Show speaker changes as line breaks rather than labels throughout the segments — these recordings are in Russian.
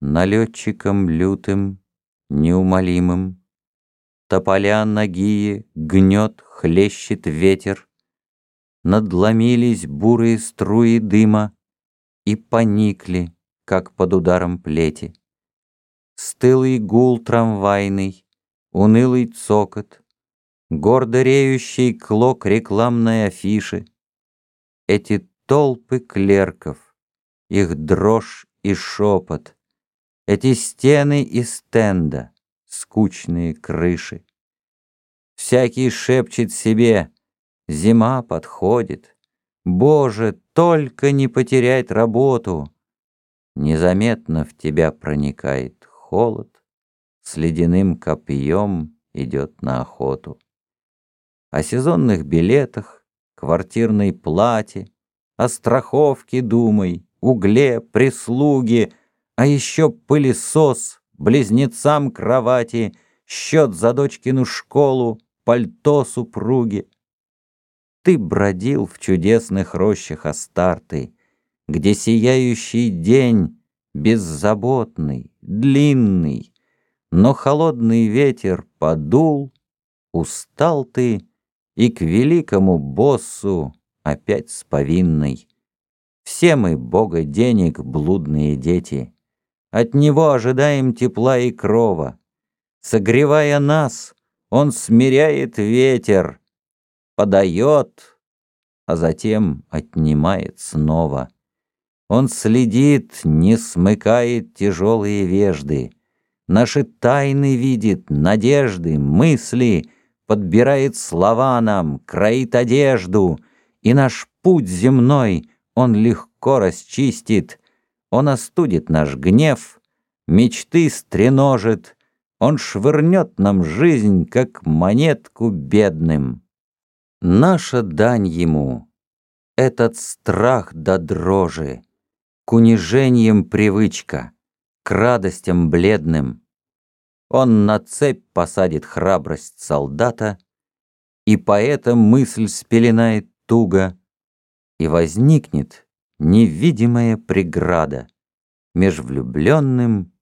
Налетчиком лютым, неумолимым, Тополя нагие гнет, хлещет ветер, Надломились бурые струи дыма И поникли, как под ударом плети. Стылый гул трамвайный, унылый цокот, Гордо реющий клок рекламной афиши, Эти толпы клерков, их дрожь и шепот, Эти стены и стенда, скучные крыши. Всякий шепчет себе «Зима подходит», «Боже, только не потерять работу!» Незаметно в тебя проникает холод, С ледяным копьем идет на охоту. О сезонных билетах, квартирной плате, О страховке думай, угле, прислуге, А еще пылесос, близнецам кровати, Счет за дочкину школу, пальто супруги. Ты бродил в чудесных рощах Астарты, Где сияющий день беззаботный, длинный, Но холодный ветер подул, устал ты И к великому боссу опять с повинной. Все мы, Бога денег, блудные дети, От него ожидаем тепла и крова. Согревая нас, он смиряет ветер, подает, а затем отнимает снова. Он следит, не смыкает тяжелые вежды, Наши тайны видит, надежды, мысли, Подбирает слова нам, кроит одежду, И наш путь земной он легко расчистит, Он остудит наш гнев, мечты стреножит, Он швырнет нам жизнь, как монетку бедным. Наша дань ему — этот страх до дрожи, К унижениям привычка, к радостям бледным. Он на цепь посадит храбрость солдата, И поэта мысль спеленает туго, И возникнет невидимая преграда Меж влюбленным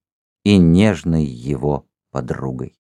и нежной его подругой.